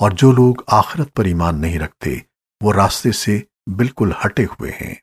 और जो लोग आखिरत पर ईमान नहीं रखते, वो रास्ते से बिल्कुल हटे हुए हैं।